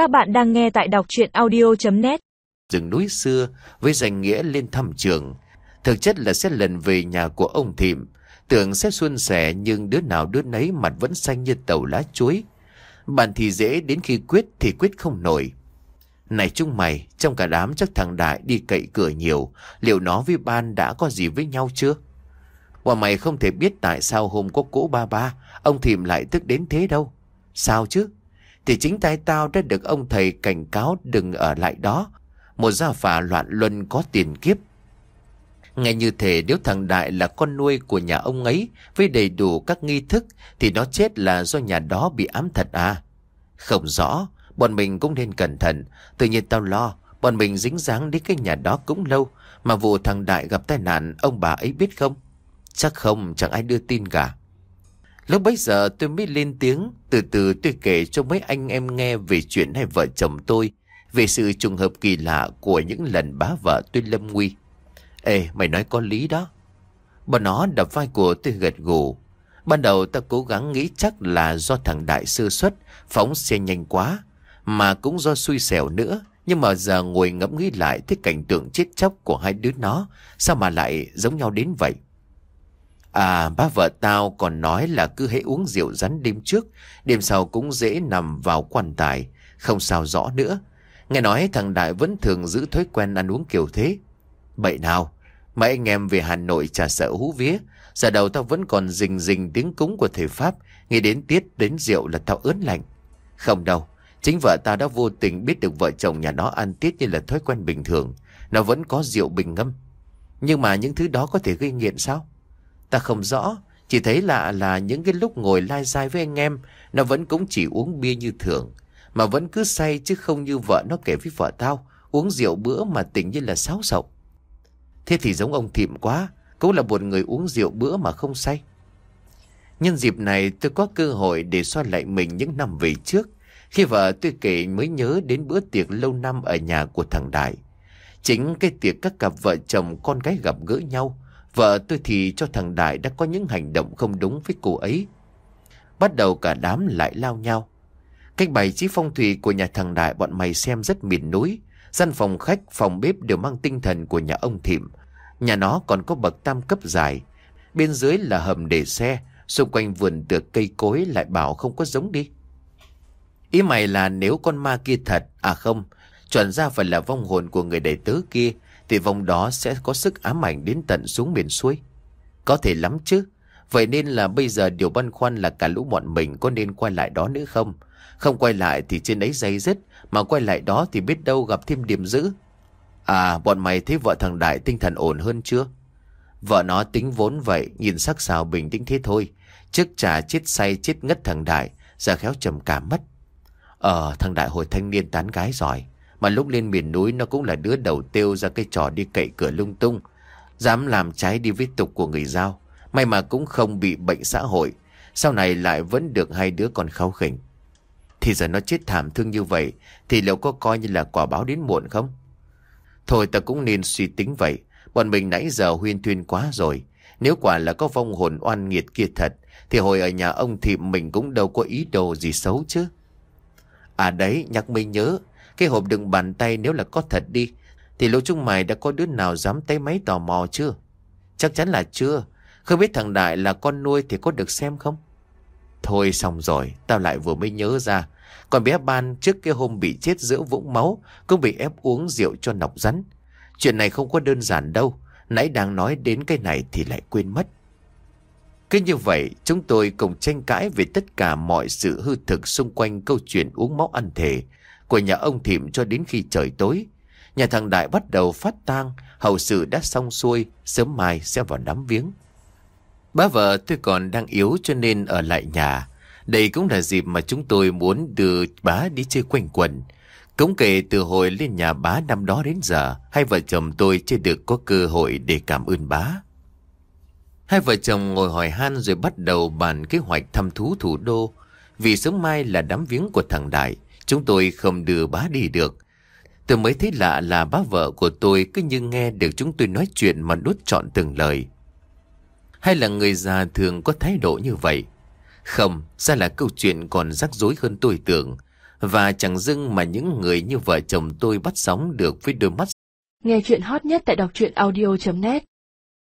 Các bạn đang nghe tại đọc chuyện audio.net Rừng núi xưa với danh nghĩa lên thăm trường. Thực chất là sẽ lần về nhà của ông Thịm. Tưởng sẽ xuân sẻ nhưng đứa nào đứa nấy mặt vẫn xanh như tàu lá chuối. Bạn thì dễ đến khi quyết thì quyết không nổi. Này chúng mày, trong cả đám chắc thằng Đại đi cậy cửa nhiều. Liệu nó với ban đã có gì với nhau chưa? Bọn mày không thể biết tại sao hôm có cỗ ba ba, ông Thìm lại tức đến thế đâu. Sao chứ? Thì chính tay tao đã được ông thầy cảnh cáo đừng ở lại đó. Một gia phả loạn luân có tiền kiếp. Nghe như thể nếu thằng Đại là con nuôi của nhà ông ấy với đầy đủ các nghi thức thì nó chết là do nhà đó bị ám thật à? Không rõ, bọn mình cũng nên cẩn thận. Tự nhiên tao lo, bọn mình dính dáng đến cái nhà đó cũng lâu. Mà vụ thằng Đại gặp tai nạn, ông bà ấy biết không? Chắc không, chẳng ai đưa tin cả. Lúc bấy giờ tôi mới lên tiếng, từ từ tôi kể cho mấy anh em nghe về chuyện hai vợ chồng tôi, về sự trùng hợp kỳ lạ của những lần bá vợ tôi lâm nguy. Ê, mày nói có lý đó. Bà nó đập vai của tôi gật gù. Ban đầu ta cố gắng nghĩ chắc là do thằng Đại sơ xuất, phóng xe nhanh quá, mà cũng do xui xẻo nữa. Nhưng mà giờ ngồi ngẫm nghĩ lại thấy cảnh tượng chết chóc của hai đứa nó, sao mà lại giống nhau đến vậy? À bác vợ tao còn nói là cứ hãy uống rượu rắn đêm trước, Đêm sau cũng dễ nằm vào quan tài, Không sao rõ nữa. Nghe nói thằng Đại vẫn thường giữ thói quen ăn uống kiểu thế. Bậy nào Mấy anh em về Hà Nội chả sợ hú vía. Giờ đầu tao vẫn còn rình rình tiếng cúng của thầy Pháp, Nghe đến tiết đến rượu là tao ớn lạnh. Không đâu, Chính vợ tao đã vô tình biết được vợ chồng nhà nó ăn tiết như là thói quen bình thường. Nó vẫn có rượu bình ngâm. Nhưng mà những thứ đó có thể gây nghiện sao? Ta không rõ, chỉ thấy lạ là những cái lúc ngồi lai dai với anh em, nó vẫn cũng chỉ uống bia như thường. Mà vẫn cứ say chứ không như vợ nó kể với vợ tao, uống rượu bữa mà tỉnh như là sáo sậu. Thế thì giống ông Thịm quá, cũng là một người uống rượu bữa mà không say. Nhân dịp này tôi có cơ hội để soi lại mình những năm về trước. Khi vợ tôi kể mới nhớ đến bữa tiệc lâu năm ở nhà của thằng Đại. Chính cái tiệc các cặp vợ chồng con gái gặp gỡ nhau Vợ tôi thì cho thằng Đại đã có những hành động không đúng với cô ấy. Bắt đầu cả đám lại lao nhau. Cách bày trí phong thủy của nhà thằng Đại bọn mày xem rất miền núi. Gian phòng khách, phòng bếp đều mang tinh thần của nhà ông Thịm. Nhà nó còn có bậc tam cấp dài. Bên dưới là hầm để xe. Xung quanh vườn tược cây cối lại bảo không có giống đi. Ý mày là nếu con ma kia thật, à không, chuẩn ra phải là vong hồn của người đầy tớ kia, thì vòng đó sẽ có sức ám ảnh đến tận xuống miền suối. Có thể lắm chứ. Vậy nên là bây giờ điều băn khoăn là cả lũ bọn mình có nên quay lại đó nữa không? Không quay lại thì trên ấy dây dứt, mà quay lại đó thì biết đâu gặp thêm điểm dữ. À, bọn mày thấy vợ thằng Đại tinh thần ổn hơn chưa? Vợ nó tính vốn vậy, nhìn sắc xào bình tĩnh thế thôi. Trước trà chết say chết ngất thằng Đại, giờ khéo trầm cảm mất. Ờ, thằng Đại hồi thanh niên tán gái giỏi. Mà lúc lên miền núi nó cũng là đứa đầu tiêu ra cái trò đi cậy cửa lung tung. Dám làm trái đi với tục của người giao. May mà cũng không bị bệnh xã hội. Sau này lại vẫn được hai đứa con kháu khỉnh. Thì giờ nó chết thảm thương như vậy thì liệu có coi như là quả báo đến muộn không? Thôi ta cũng nên suy tính vậy. Bọn mình nãy giờ huyên thuyên quá rồi. Nếu quả là có vong hồn oan nghiệt kia thật thì hồi ở nhà ông thì mình cũng đâu có ý đồ gì xấu chứ. À đấy, nhắc mình nhớ, cái hộp đựng bàn tay nếu là có thật đi Thì lỗ chúng mày đã có đứa nào dám tay máy tò mò chưa? Chắc chắn là chưa. Không biết thằng Đại là con nuôi thì có được xem không? Thôi xong rồi Tao lại vừa mới nhớ ra. Còn bé Ban trước cái hôm bị chết giữa vũng máu Cũng bị ép uống rượu cho nọc rắn. Chuyện này không có đơn giản đâu. Nãy đang nói đến cái này thì lại quên mất. Cứ như vậy, chúng tôi cùng tranh cãi về tất cả mọi sự hư thực xung quanh câu chuyện uống máu ăn thể của nhà ông Thịm cho đến khi trời tối. Nhà thằng Đại bắt đầu phát tang, hậu sự đã xong xuôi, sớm mai sẽ vào đám viếng. Bá vợ tôi còn đang yếu cho nên ở lại nhà. Đây cũng là dịp mà chúng tôi muốn đưa bá đi chơi quanh quần. Cũng kể từ hồi lên nhà bá năm đó đến giờ, hai vợ chồng tôi chưa được có cơ hội để cảm ơn bá. Hai vợ chồng ngồi hỏi han rồi bắt đầu bàn kế hoạch thăm thú thủ đô. Vì sớm mai là đám viếng của thằng Đại, Chúng tôi không đưa bá đi được. Tôi mới thấy lạ là bá vợ của tôi cứ như nghe được chúng tôi nói chuyện mà nuốt trọn từng lời. Hay là người già thường có thái độ như vậy? Không, ra là câu chuyện còn rắc rối hơn tôi tưởng. Và chẳng dưng mà những người như vợ chồng tôi bắt sóng được với đôi mắt Nghe chuyện hot nhất tại đọc truyện audio.net